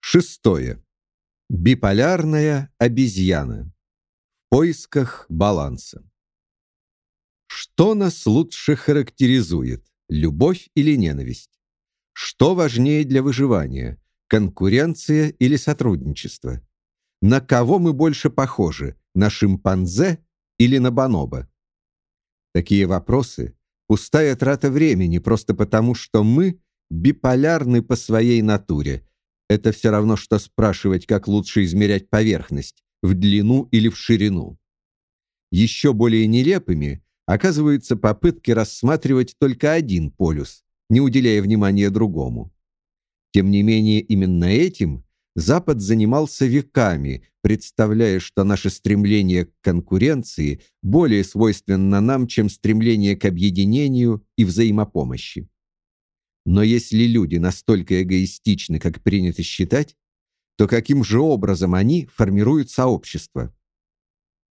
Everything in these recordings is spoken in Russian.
Шестое. Биполярная обезьяна. В поисках баланса. Что нас лучше характеризует, любовь или ненависть? Что важнее для выживания, конкуренция или сотрудничество? На кого мы больше похожи, на шимпанзе или на бонобо? Такие вопросы – пустая трата времени просто потому, что мы биполярны по своей натуре – это все равно, что спрашивать, как лучше измерять поверхность, в длину или в ширину. Еще более нелепыми оказываются попытки рассматривать только один полюс, не уделяя внимания другому. Тем не менее, именно этим Запад занимался веками, представляя, что наше стремление к конкуренции более свойственно нам, чем стремление к объединению и взаимопомощи. Но если люди настолько эгоистичны, как принято считать, то каким же образом они формируют сообщество?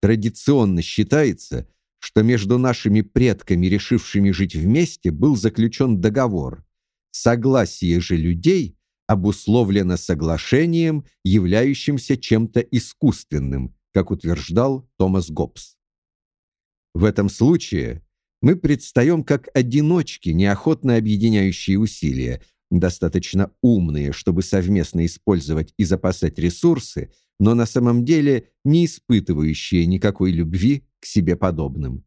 Традиционно считается, что между нашими предками, решившими жить вместе, был заключен договор. Согласие же людей обусловлено соглашением, являющимся чем-то искусственным, как утверждал Томас Гоббс. В этом случае мы предстаем как одиночки, неохотно объединяющие усилия, достаточно умные, чтобы совместно использовать и запасать ресурсы, но на самом деле не испытывающие никакой любви к себе подобным.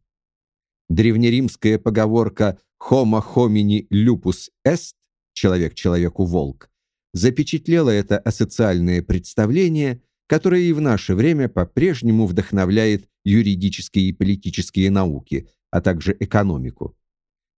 Древнеримская поговорка «homo homini lupus est» «человек человеку волк» запечатлела это асоциальное представление, которое и в наше время по-прежнему вдохновляет юридические и политические науки, а также экономику.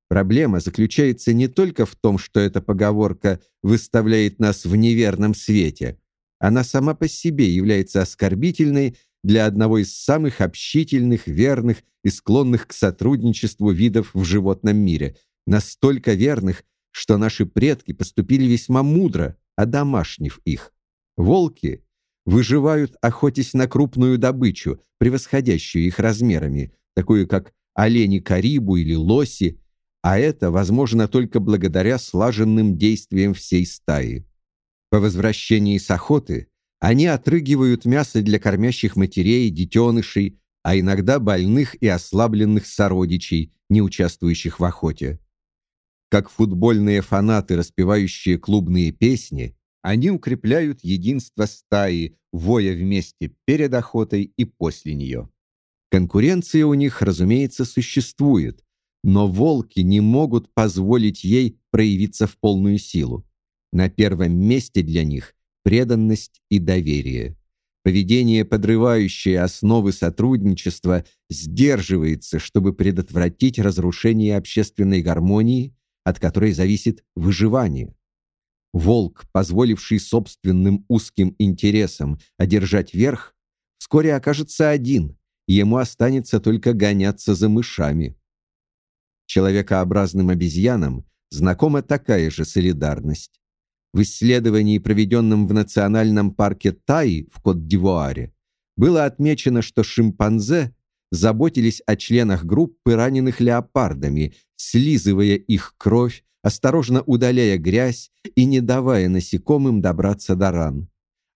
Проблема заключается не только в том, что эта поговорка выставляет нас в неверном свете. Она сама по себе является оскорбительной для одного из самых общительных, верных и склонных к сотрудничеству видов в животном мире, настолько верных, что наши предки поступили весьма мудро, одомашнив их. Волки выживают, охотясь на крупную добычу, превосходящую их размерами, такую как олени карибу или лоси, а это возможно только благодаря слаженным действиям всей стаи. По возвращении с охоты они отрыгивают мясо для кормящих матерей, детенышей, а иногда больных и ослабленных сородичей, не участвующих в охоте. Как футбольные фанаты, распевающие клубные песни, они укрепляют единство стаи, воя вместе перед охотой и после нее. Конкуренция у них, разумеется, существует, но волки не могут позволить ей проявиться в полную силу. На первом месте для них преданность и доверие. Поведение, подрывающее основы сотрудничества, сдерживается, чтобы предотвратить разрушение общественной гармонии, от которой зависит выживание. Волк, позволивший собственным узким интересам одержать верх, вскоре окажется один, ему останется только гоняться за мышами. Человекообразным обезьянам знакома такая же солидарность. В исследовании, проведенном в национальном парке Таи в Кот-д'Ивуаре, было отмечено, что шимпанзе заботились о членах группы, раненых леопардами, слизывая их кровь, осторожно удаляя грязь и не давая насекомым добраться до ран.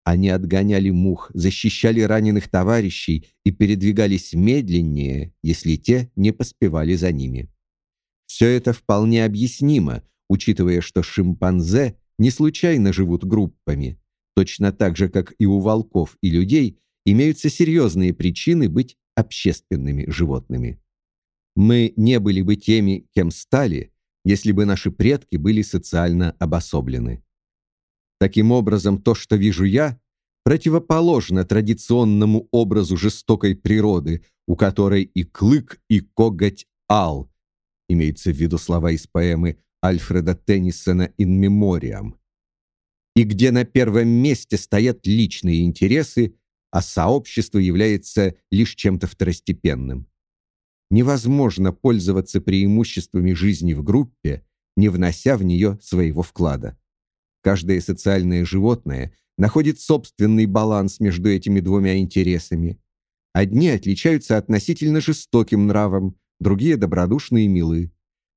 Они отгоняли мух, защищали раненых товарищей и передвигались медленнее, если те не поспевали за ними. Все это вполне объяснимо, учитывая, что шимпанзе не случайно живут группами. Точно так же, как и у волков и людей, имеются серьезные причины быть общественными животными. Мы не были бы теми, кем стали, если бы наши предки были социально обособлены. Таким образом, то, что вижу я, противоположно традиционному образу жестокой природы, у которой и клык, и коготь ал. Имеется в виду слова из поэмы Альфреда Теннисона «In Memoriam». И где на первом месте стоят личные интересы, а сообщество является лишь чем-то второстепенным. Невозможно пользоваться преимуществами жизни в группе, не внося в нее своего вклада. Каждое социальное животное находит собственный баланс между этими двумя интересами. Одни отличаются относительно жестоким нравом, другие добродушны и милы.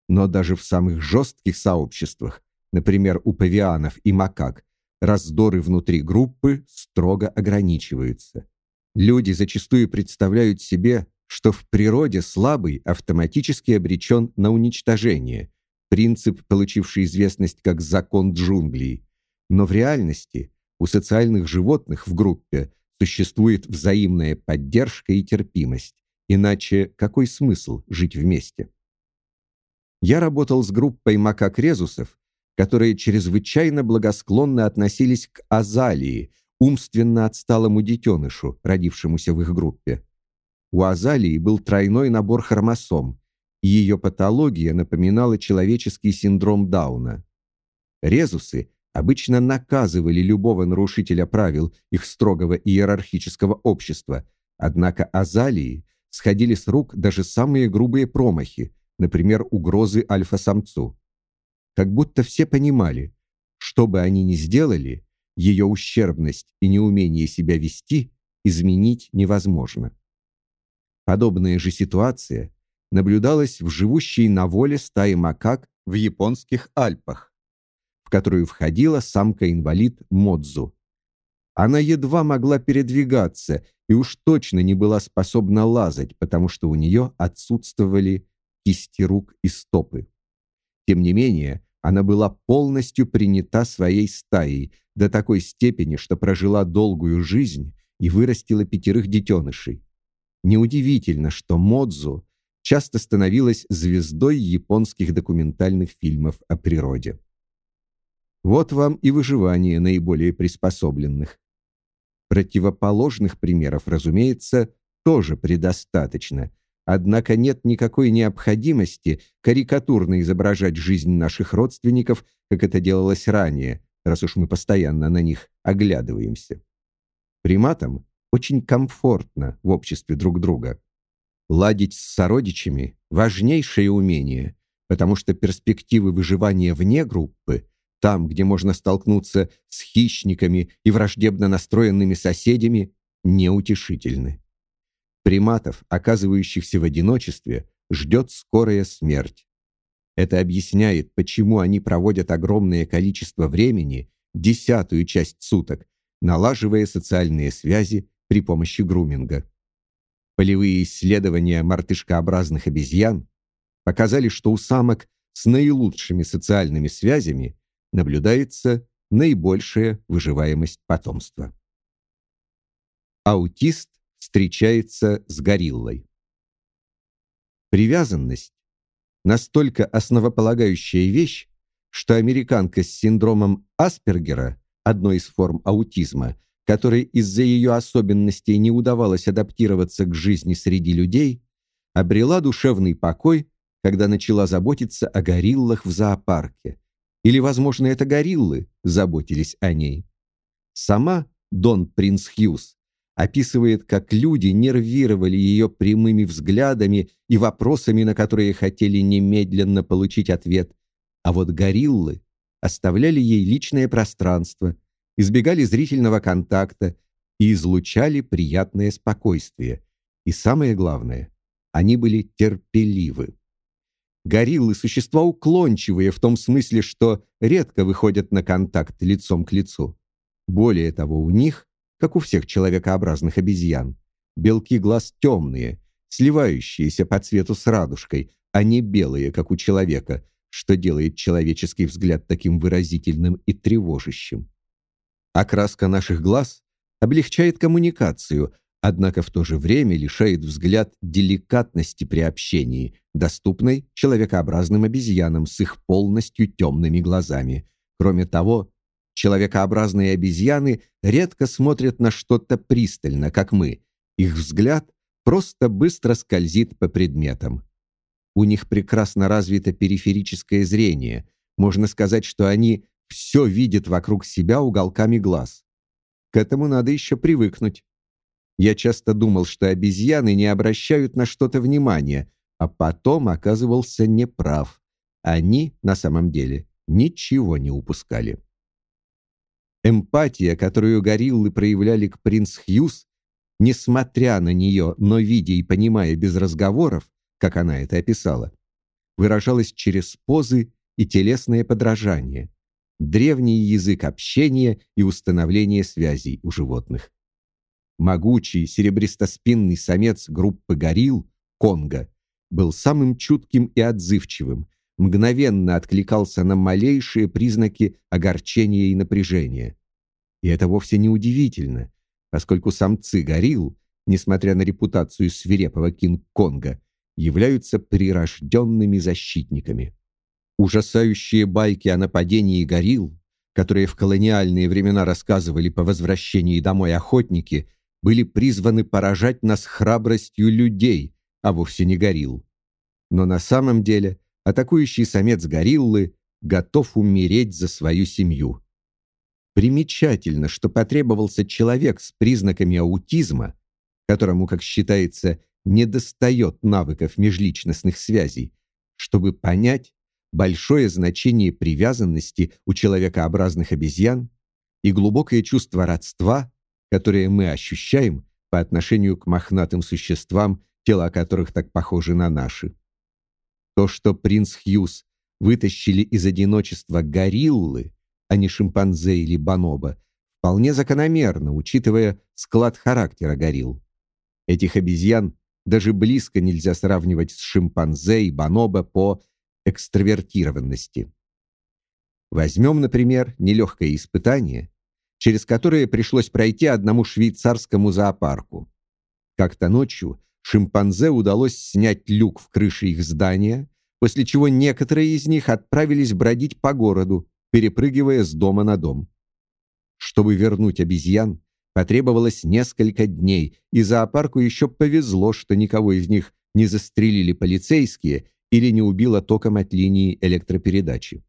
Но даже в самых жестких сообществах, например, у павианов и макак, раздоры внутри группы строго ограничиваются. Люди зачастую представляют себе, что в природе слабый автоматически обречен на уничтожение, принцип, получивший известность как закон джунглей. Но в реальности у социальных животных в группе существует взаимная поддержка и терпимость. Иначе какой смысл жить вместе? Я работал с группой макак-резусов, которые чрезвычайно благосклонно относились к Азалии, умственно отсталому детенышу, родившемуся в их группе. У Азалии был тройной набор хромосом, и ее патология напоминала человеческий синдром Дауна. Резусы обычно наказывали любого нарушителя правил их строгого иерархического общества, однако Азалии сходили с рук даже самые грубые промахи, например, угрозы альфа-самцу. Как будто все понимали, что бы они ни сделали, ее ущербность и неумение себя вести изменить невозможно. Подобная же ситуация наблюдалась в живущей на воле стае макак в японских Альпах, в которую входила самка-инвалид Модзу. Она едва могла передвигаться и уж точно не была способна лазать, потому что у нее отсутствовали кисти рук и стопы. Тем не менее, она была полностью принята своей стаей до такой степени, что прожила долгую жизнь и вырастила пятерых детенышей. Неудивительно, что Модзу часто становилась звездой японских документальных фильмов о природе. Вот вам и выживание наиболее приспособленных. Противоположных примеров, разумеется, тоже предостаточно. Однако нет никакой необходимости карикатурно изображать жизнь наших родственников, как это делалось ранее, раз уж мы постоянно на них оглядываемся. Приматам очень комфортно в обществе друг друга. Ладить с сородичами важнейшее умение, потому что перспективы выживания вне группы там, где можно столкнуться с хищниками и враждебно настроенными соседями, неутешительны. Приматов, оказывающихся в одиночестве, ждет скорая смерть. Это объясняет, почему они проводят огромное количество времени, десятую часть суток, налаживая социальные связи при помощи груминга. Полевые исследования мартышкообразных обезьян показали, что у самок с наилучшими социальными связями наблюдается наибольшая выживаемость потомства. Аутист встречается с гориллой. Привязанность настолько основополагающая вещь, что американка с синдромом Аспергера, одной из форм аутизма, которой из-за ее особенностей не удавалось адаптироваться к жизни среди людей, обрела душевный покой, когда начала заботиться о гориллах в зоопарке. Или, возможно, это гориллы заботились о ней. Сама Дон Принц Хьюз описывает, как люди нервировали ее прямыми взглядами и вопросами, на которые хотели немедленно получить ответ, а вот гориллы оставляли ей личное пространство, избегали зрительного контакта и излучали приятное спокойствие. И самое главное, они были терпеливы. Гориллы – существа уклончивые в том смысле, что редко выходят на контакт лицом к лицу. Более того, у них, как у всех человекообразных обезьян, белки глаз темные, сливающиеся по цвету с радужкой, а не белые, как у человека, что делает человеческий взгляд таким выразительным и тревожащим. Окраска наших глаз облегчает коммуникацию, однако в то же время лишает взгляд деликатности при общении, доступной человекообразным обезьянам с их полностью темными глазами. Кроме того, человекообразные обезьяны редко смотрят на что-то пристально, как мы. Их взгляд просто быстро скользит по предметам. У них прекрасно развито периферическое зрение. Можно сказать, что они все видит вокруг себя уголками глаз. К этому надо еще привыкнуть. Я часто думал, что обезьяны не обращают на что-то внимания, а потом оказывался неправ. Они, на самом деле, ничего не упускали. Эмпатия, которую гориллы проявляли к принц Хьюз, несмотря на нее, но видя и понимая без разговоров, как она это описала, выражалась через позы и телесное подражание, древний язык общения и установления связей у животных. Могучий серебристоспинный самец группы горилл Конго был самым чутким и отзывчивым, мгновенно откликался на малейшие признаки огорчения и напряжения. И это вовсе не удивительно, поскольку самцы горилл, несмотря на репутацию свирепого Кинг-Конга, являются прирожденными защитниками. Ужасающие байки о нападении горилл, которые в колониальные времена рассказывали по возвращении домой охотники, были призваны поражать нас храбростью людей, а вовсе не горилл. Но на самом деле атакующий самец гориллы готов умереть за свою семью. Примечательно, что потребовался человек с признаками аутизма, которому, как считается, недостает навыков межличностных связей, чтобы понять большое значение привязанности у человекообразных обезьян и глубокое чувство родства, которое мы ощущаем по отношению к мохнатым существам, тела которых так похожи на наши. То, что принц Хьюз вытащили из одиночества гориллы, а не шимпанзе или бонобо, вполне закономерно, учитывая склад характера горилл. Этих обезьян даже близко нельзя сравнивать с шимпанзе и бонобо по экстравертированности. Возьмем, например, нелегкое испытание, через которое пришлось пройти одному швейцарскому зоопарку. Как-то ночью шимпанзе удалось снять люк в крыше их здания, после чего некоторые из них отправились бродить по городу, перепрыгивая с дома на дом. Чтобы вернуть обезьян, потребовалось несколько дней, и зоопарку еще повезло, что никого из них не застрелили полицейские или не убило током от линии электропередачи.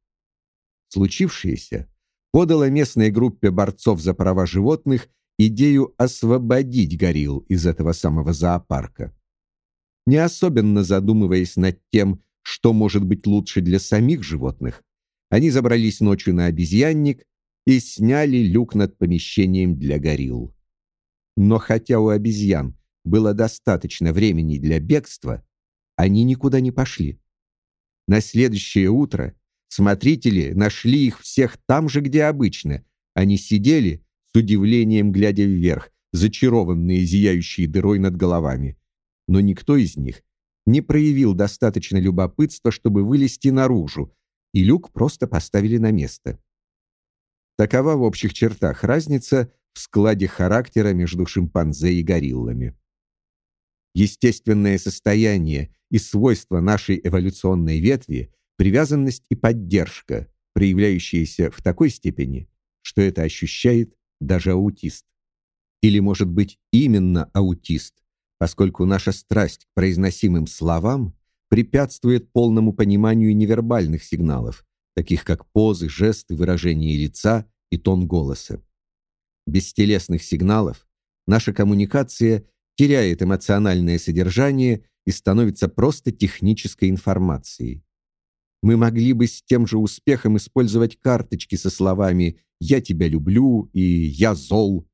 Случившееся подало местной группе борцов за права животных идею освободить горилл из этого самого зоопарка. Не особенно задумываясь над тем, что может быть лучше для самих животных, они забрались ночью на обезьянник и сняли люк над помещением для горилл. Но хотя у обезьян было достаточно времени для бегства, они никуда не пошли. На следующее утро смотрители нашли их всех там же, где обычно. Они сидели удивлением глядя вверх, зачарованные зияющей дырой над головами. Но никто из них не проявил достаточно любопытства, чтобы вылезти наружу, и люк просто поставили на место. Такова в общих чертах разница в складе характера между шимпанзе и гориллами. Естественное состояние и свойства нашей эволюционной ветви – привязанность и поддержка, проявляющиеся в такой степени, что это ощущает даже аутист. Или, может быть, именно аутист, поскольку наша страсть к произносимым словам препятствует полному пониманию невербальных сигналов, таких как позы, жесты, выражение лица и тон голоса. Без телесных сигналов наша коммуникация теряет эмоциональное содержание и становится просто технической информацией. Мы могли бы с тем же успехом использовать карточки со словами «я тебя люблю» и «я зол».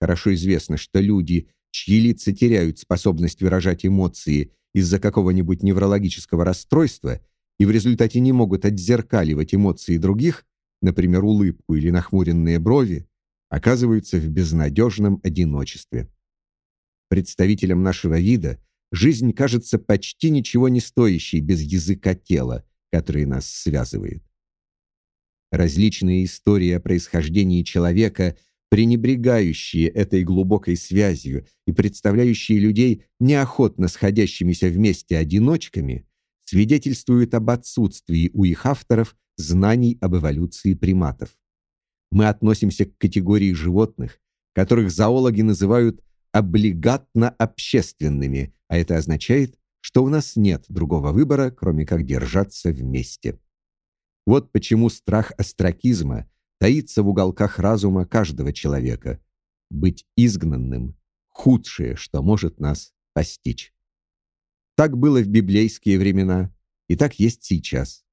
Хорошо известно, что люди, чьи лица теряют способность выражать эмоции из-за какого-нибудь неврологического расстройства и в результате не могут отзеркаливать эмоции других, например, улыбку или нахмуренные брови, оказываются в безнадежном одиночестве. Представителям нашего вида жизнь кажется почти ничего не стоящей без языка тела, который нас связывает. Различные истории о происхождении человека – пренебрегающие этой глубокой связью и представляющие людей неохотно сходящимися вместе одиночками, свидетельствуют об отсутствии у их авторов знаний об эволюции приматов. Мы относимся к категории животных, которых зоологи называют облигатно-общественными, а это означает, что у нас нет другого выбора, кроме как держаться вместе. Вот почему страх остракизма таится в уголках разума каждого человека. Быть изгнанным — худшее, что может нас постичь. Так было в библейские времена, и так есть сейчас.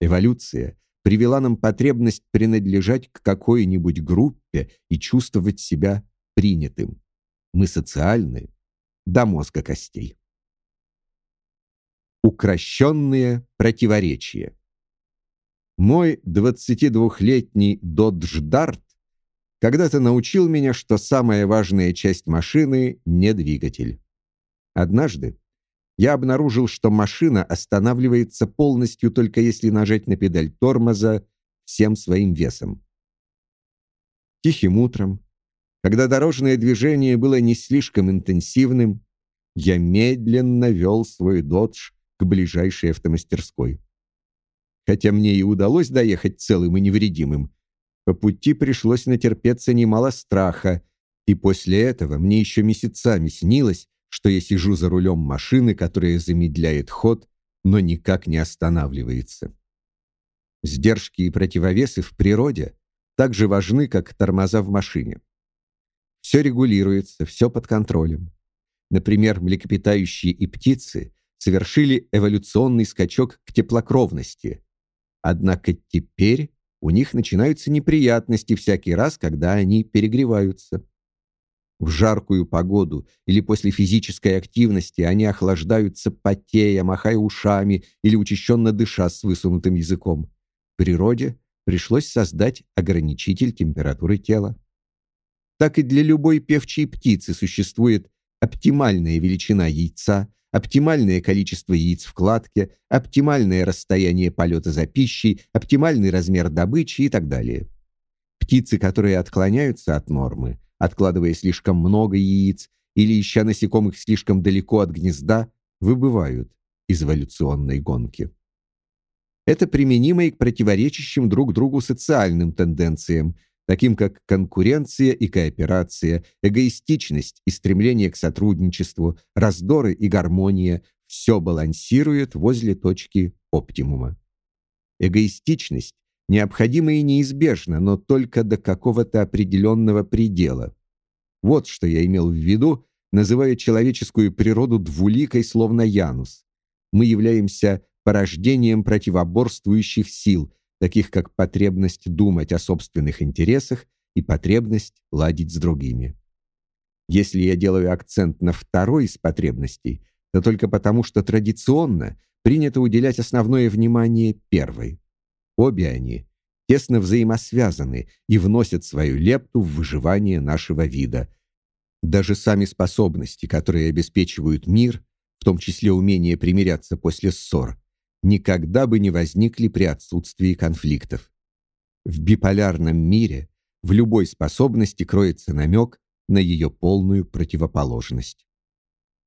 Эволюция привела нам потребность принадлежать к какой-нибудь группе и чувствовать себя принятым. мы социальны до мозга костей. Укращенные противоречия. Мой 22-летний Dodge Dart когда-то научил меня, что самая важная часть машины не двигатель. Однажды я обнаружил, что машина останавливается полностью только если нажать на педаль тормоза всем своим весом. Тихим утром, когда дорожное движение было не слишком интенсивным, я медленно вел свой Dodge к ближайшей автомастерской. Хотя мне и удалось доехать целым и невредимым, по пути пришлось натерпеться немало страха, и после этого мне еще месяцами снилось, что я сижу за рулем машины, которая замедляет ход, но никак не останавливается. Сдержки и противовесы в природе так же важны, как тормоза в машине. Все регулируется, все под контролем. Например, млекопитающие и птицы совершили эволюционный скачок к теплокровности. Однако теперь у них начинаются неприятности всякий раз, когда они перегреваются. В жаркую погоду или после физической активности они охлаждаются потея, махая ушами или учащенно дыша с высунутым языком. В природе пришлось создать ограничитель температуры тела. Так и для любой певчей птицы существует оптимальная величина яйца, оптимальное количество яиц в кладке, оптимальное расстояние полета за пищей, оптимальный размер добычи и так далее. Птицы, которые отклоняются от нормы, откладывая слишком много яиц или ища насекомых слишком далеко от гнезда, выбывают из эволюционной гонки. Это применимо и к противоречащим друг другу социальным тенденциям, таким как конкуренция и кооперация, эгоистичность и стремление к сотрудничеству, раздоры и гармония все балансирует возле точки оптимума. Эгоистичность необходима и неизбежна, но только до какого-то определенного предела. Вот что я имел в виду, называя человеческую природу двуликой, словно Янус. Мы являемся порождением противоборствующих сил, таких как потребность думать о собственных интересах и потребность ладить с другими. Если я делаю акцент на второй из потребностей, то только потому, что традиционно принято уделять основное внимание первой. Обе они тесно взаимосвязаны и вносят свою лепту в выживание нашего вида. Даже сами способности, которые обеспечивают мир, в том числе умение примиряться после ссор, никогда бы не возникли при отсутствии конфликтов. В биполярном мире в любой способности кроется намек на ее полную противоположность.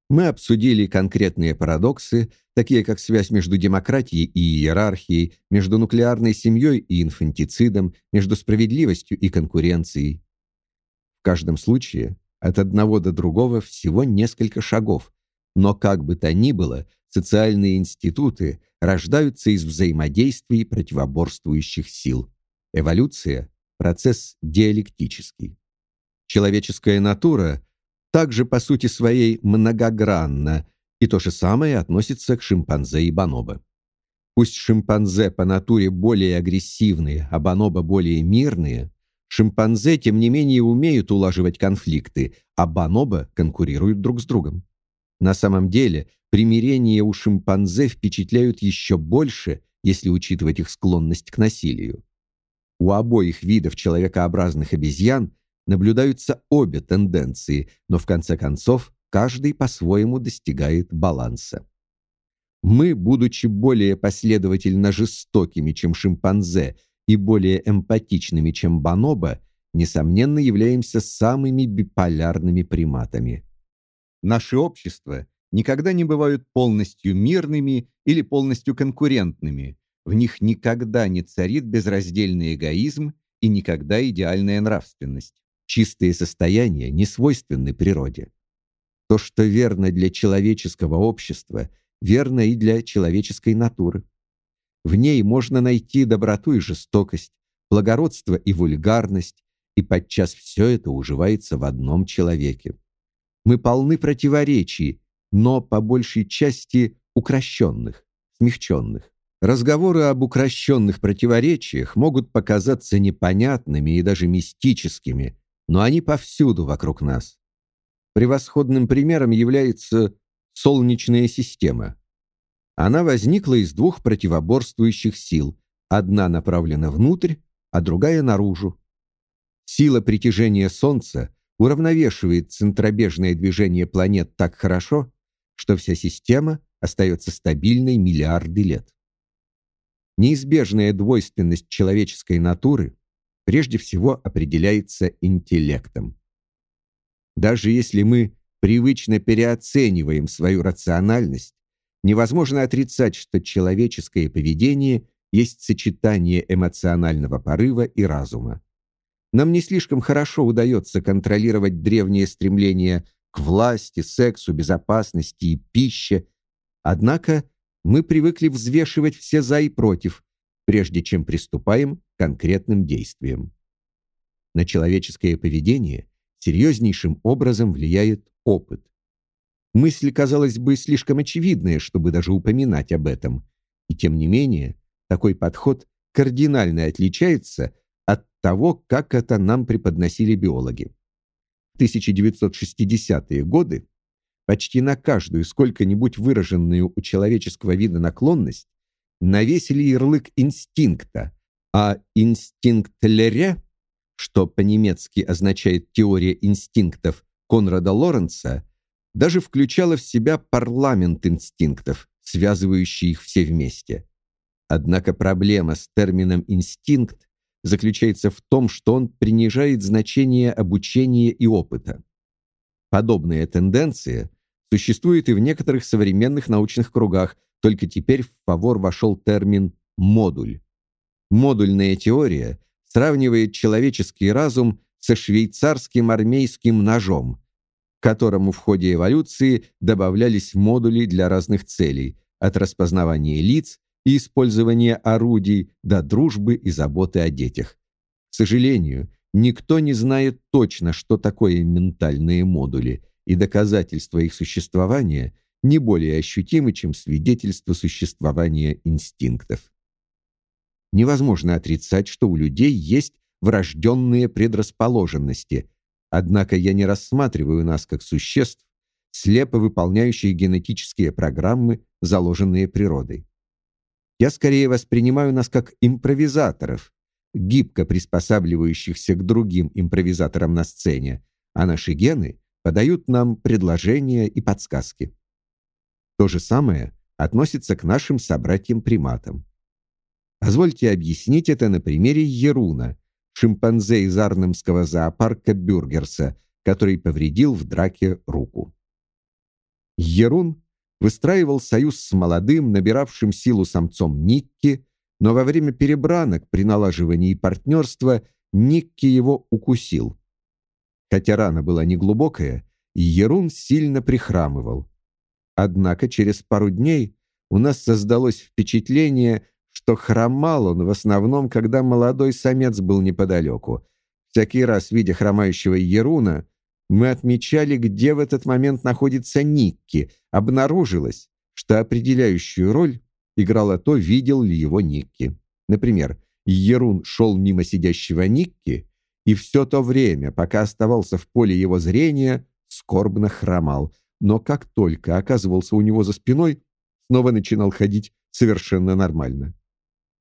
Мы обсудили конкретные парадоксы, такие как связь между демократией и иерархией, между нуклеарной семьей и инфантицидом, между справедливостью и конкуренцией. В каждом случае от одного до другого всего несколько шагов, но как бы то ни было, социальные институты рождаются из взаимодействий противоборствующих сил. Эволюция – процесс диалектический. Человеческая натура также по сути своей многогранна, и то же самое относится к шимпанзе и бонобо. Пусть шимпанзе по натуре более агрессивные, а бонобо более мирные, шимпанзе, тем не менее, умеют улаживать конфликты, а бонобо конкурируют друг с другом. На самом деле, примирения у шимпанзе впечатляют еще больше, если учитывать их склонность к насилию. У обоих видов человекообразных обезьян наблюдаются обе тенденции, но в конце концов каждый по-своему достигает баланса. Мы, будучи более последовательно жестокими, чем шимпанзе, и более эмпатичными, чем бонобо, несомненно являемся самыми биполярными приматами. Наши общества никогда не бывают полностью мирными или полностью конкурентными. В них никогда не царит безраздельный эгоизм и никогда идеальная нравственность. Чистые состояния не свойственны природе. То, что верно для человеческого общества, верно и для человеческой натуры. В ней можно найти доброту и жестокость, благородство и вульгарность, и подчас все это уживается в одном человеке. Мы полны противоречий, но по большей части укращенных, смягченных. Разговоры об укращенных противоречиях могут показаться непонятными и даже мистическими, но они повсюду вокруг нас. Превосходным примером является Солнечная система. Она возникла из двух противоборствующих сил. Одна направлена внутрь, а другая наружу. Сила притяжения Солнца уравновешивает центробежное движение планет так хорошо, что вся система остается стабильной миллиарды лет. Неизбежная двойственность человеческой натуры прежде всего определяется интеллектом. Даже если мы привычно переоцениваем свою рациональность, невозможно отрицать, что человеческое поведение есть сочетание эмоционального порыва и разума. Нам не слишком хорошо удается контролировать древние стремления к власти, сексу, безопасности и пище, однако мы привыкли взвешивать все за и против, прежде чем приступаем к конкретным действиям. На человеческое поведение серьезнейшим образом влияет опыт. Мысль, казалось бы, слишком очевидная, чтобы даже упоминать об этом. И тем не менее, такой подход кардинально отличается от того, как это нам преподносили биологи. В 1960-е годы почти на каждую сколько-нибудь выраженную у человеческого вида наклонность навесили ярлык инстинкта, а инстинкт Лере, что по-немецки означает теория инстинктов, Конрада Лоренца даже включала в себя парламент инстинктов, связывающий их все вместе. Однако проблема с термином инстинкт заключается в том, что он принижает значение обучения и опыта. Подобная тенденция существует и в некоторых современных научных кругах, только теперь в фавор вошел термин модуль. Модульная теория сравнивает человеческий разум со швейцарским армейским ножом, к которому в ходе эволюции добавлялись модули для разных целей, от распознавания лиц и использования орудий до дружбы и заботы о детях. К сожалению, никто не знает точно, что такое ментальные модули, и доказательства их существования не более ощутимы, чем свидетельство существования инстинктов. Невозможно отрицать, что у людей есть врожденные предрасположенности. Однако я не рассматриваю нас как существ, слепо выполняющих генетические программы, заложенные природой. Я скорее воспринимаю нас как импровизаторов, гибко приспосабливающихся к другим импровизаторам на сцене, а наши гены подают нам предложения и подсказки. То же самое относится к нашим собратьям-приматам. Позвольте объяснить это на примере Еруна, шимпанзе из Арнемского зоопарка Бюргерса, который повредил в драке руку. Ерун выстраивал союз с молодым, набиравшим силу самцом Никки, но во время перебранок при налаживании партнерства Никки его укусил. Хотя рана была неглубокая, Ерун сильно прихрамывал. Однако через пару дней у нас создалось впечатление, что хромал он в основном, когда молодой самец был неподалеку. Всякий раз, видя хромающего Еруна, мы отмечали, где в этот момент находится Никки. Обнаружилось, что определяющую роль играло то, видел ли его Никки. Например, Ерун шел мимо сидящего Никки, и все то время, пока оставался в поле его зрения, скорбно хромал. Но как только оказывался у него за спиной, снова начинал ходить совершенно нормально.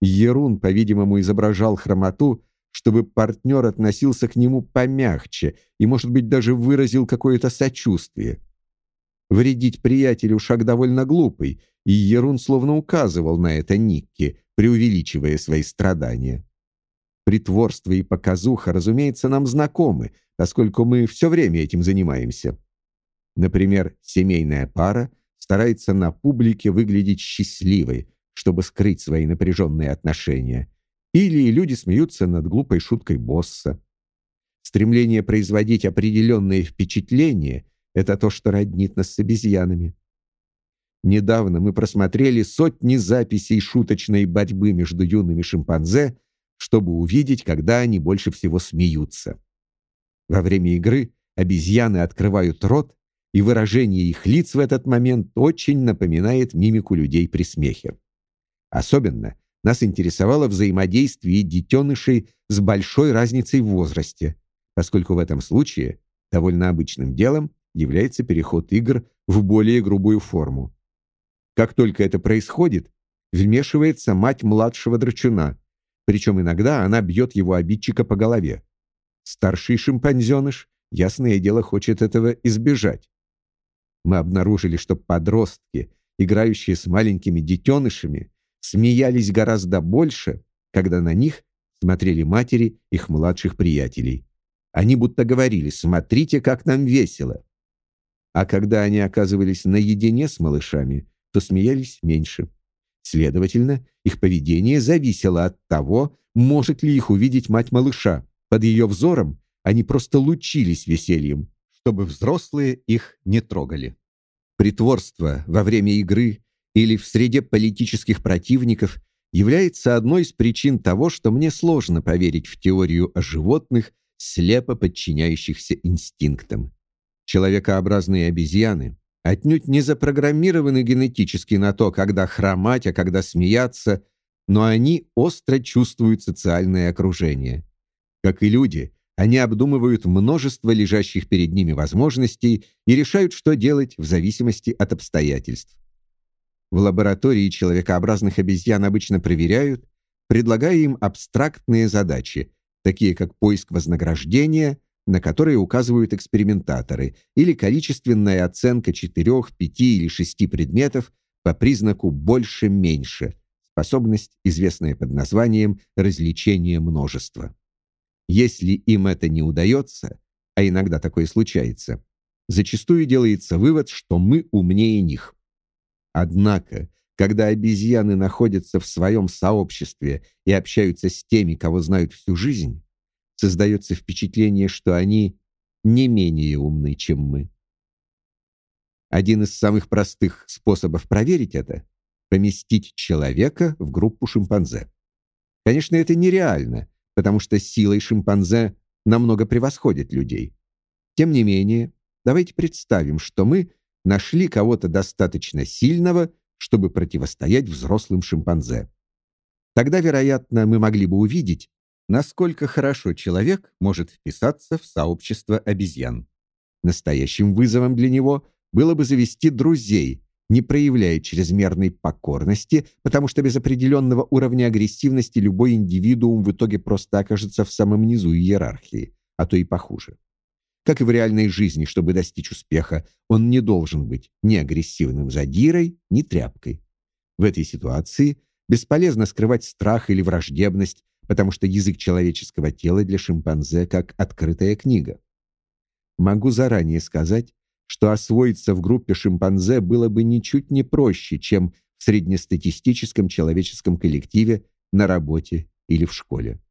Ерун, по-видимому, изображал хромоту, чтобы партнер относился к нему помягче и, может быть, даже выразил какое-то сочувствие. Вредить приятелю шаг довольно глупый, и Ерун словно указывал на это Никке, преувеличивая свои страдания. Притворство и показуха, разумеется, нам знакомы, поскольку мы все время этим занимаемся. Например, семейная пара старается на публике выглядеть счастливой, чтобы скрыть свои напряженные отношения. Или люди смеются над глупой шуткой босса. Стремление производить определенные впечатления — это то, что роднит нас с обезьянами. Недавно мы просмотрели сотни записей шуточной борьбы между юными шимпанзе, чтобы увидеть, когда они больше всего смеются. Во время игры обезьяны открывают рот, и выражение их лиц в этот момент очень напоминает мимику людей при смехе. Особенно нас интересовало взаимодействие детенышей с большой разницей в возрасте, поскольку в этом случае довольно обычным делом является переход игр в более грубую форму. Как только это происходит, вмешивается мать младшего драчуна, причем иногда она бьет его обидчика по голове. Старший шимпанзеныш, ясное дело, хочет этого избежать. Мы обнаружили, что подростки, играющие с маленькими детенышами, смеялись гораздо больше, когда на них смотрели матери их младших приятелей. Они будто говорили «смотрите, как нам весело». А когда они оказывались наедине с малышами, то смеялись меньше. Следовательно, их поведение зависело от того, может ли их увидеть мать малыша. Под ее взором они просто лучились весельем, чтобы взрослые их не трогали. Притворство во время игры или в среде политических противников является одной из причин того, что мне сложно поверить в теорию о животных, слепо подчиняющихся инстинктам. Человекообразные обезьяны отнюдь не запрограммированы генетически на то, когда хромать, а когда смеяться, но они остро чувствуют социальное окружение. Как и люди, они обдумывают множество лежащих перед ними возможностей и решают, что делать в зависимости от обстоятельств. В лаборатории человекообразных обезьян обычно проверяют, предлагая им абстрактные задачи, такие как поиск вознаграждения, на которые указывают экспериментаторы, или количественная оценка четырех, пяти или шести предметов по признаку больше-меньше, способность, известная под названием развлечение множества. Если им это не удается, а иногда такое случается, зачастую делается вывод, что мы умнее них. Однако, когда обезьяны находятся в своем сообществе и общаются с теми, кого знают всю жизнь, создается впечатление, что они не менее умны, чем мы. Один из самых простых способов проверить это поместить человека в группу шимпанзе. Конечно, это нереально, потому что силой шимпанзе намного превосходит людей. Тем не менее, давайте представим, что мы нашли кого-то достаточно сильного, чтобы противостоять взрослым шимпанзе. Тогда, вероятно, мы могли бы увидеть, насколько хорошо человек может вписаться в сообщество обезьян. Настоящим вызовом для него было бы завести друзей, не проявляя чрезмерной покорности, потому что без определенного уровня агрессивности любой индивидуум в итоге просто окажется в самом низу иерархии, а то и похуже. Как и в реальной жизни, чтобы достичь успеха, он не должен быть ни агрессивным задирой, ни тряпкой. В этой ситуации бесполезно скрывать страх или враждебность, потому что язык человеческого тела для шимпанзе как открытая книга. Могу заранее сказать, что освоиться в группе шимпанзе было бы ничуть не проще, чем в среднестатистическом человеческом коллективе на работе или в школе.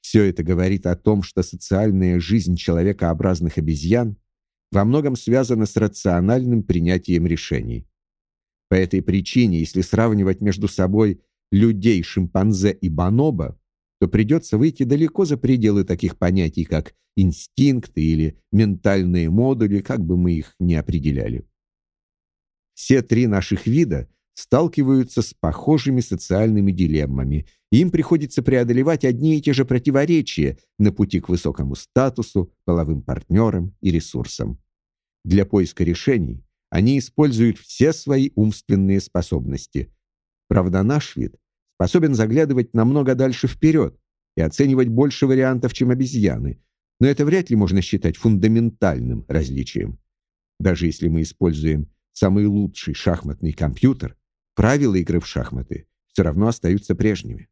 Все это говорит о том, что социальная жизнь человекообразных обезьян во многом связана с рациональным принятием решений. По этой причине, если сравнивать между собой людей, шимпанзе и бонобо, то придется выйти далеко за пределы таких понятий, как инстинкты или ментальные модули, как бы мы их ни определяли. Все три наших вида сталкиваются с похожими социальными дилеммами, им приходится преодолевать одни и те же противоречия на пути к высокому статусу, половым партнерам и ресурсам. Для поиска решений они используют все свои умственные способности. Правда, наш вид способен заглядывать намного дальше вперед и оценивать больше вариантов, чем обезьяны, но это вряд ли можно считать фундаментальным различием. Даже если мы используем самый лучший шахматный компьютер, правила игры в шахматы все равно остаются прежними.